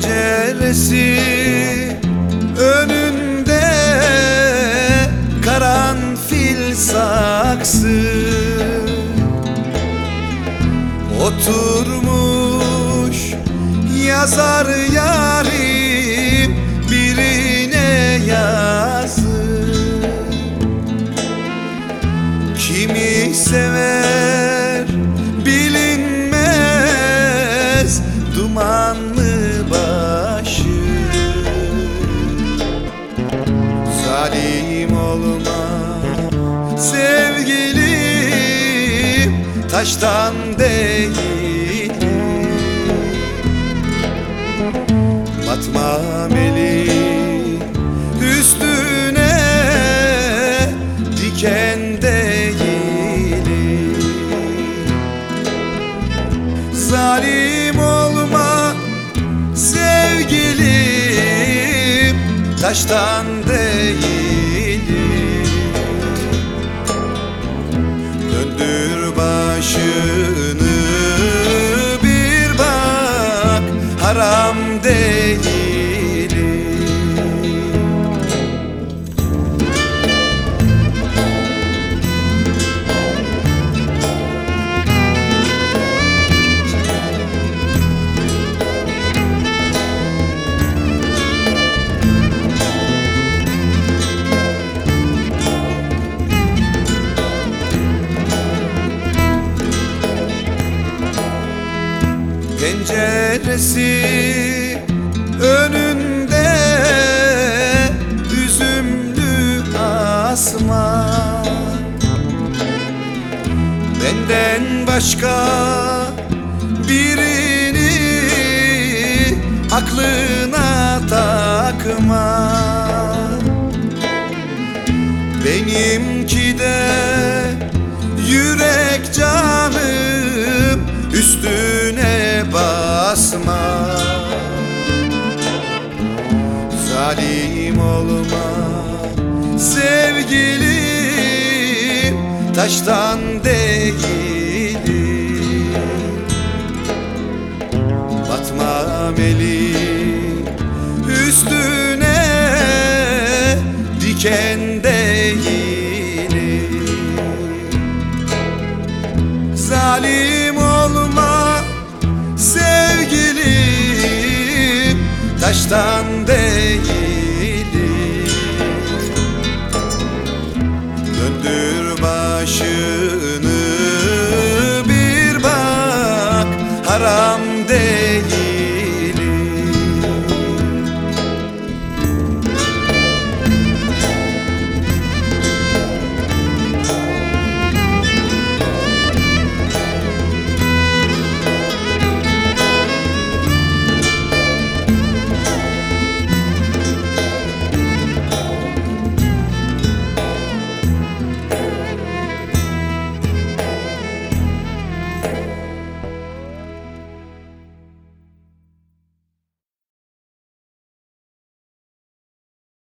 Penceresi önünde karanfil saksı. Oturmuş yazar yarim birine yazı. Kimi sever taştan değil. Batmam eli üstüne diken değilim Zalim olma sevgilim taştan değilim Döndür should Penceresi önünde üzümlü asma. Benden başka birini aklına takma. Benimki de yürek canım Zalim olma. Sevgilim taştan değilim. Batmam elim üstüne diken değilim. Zalim olma sevgilim taştan yaram değil.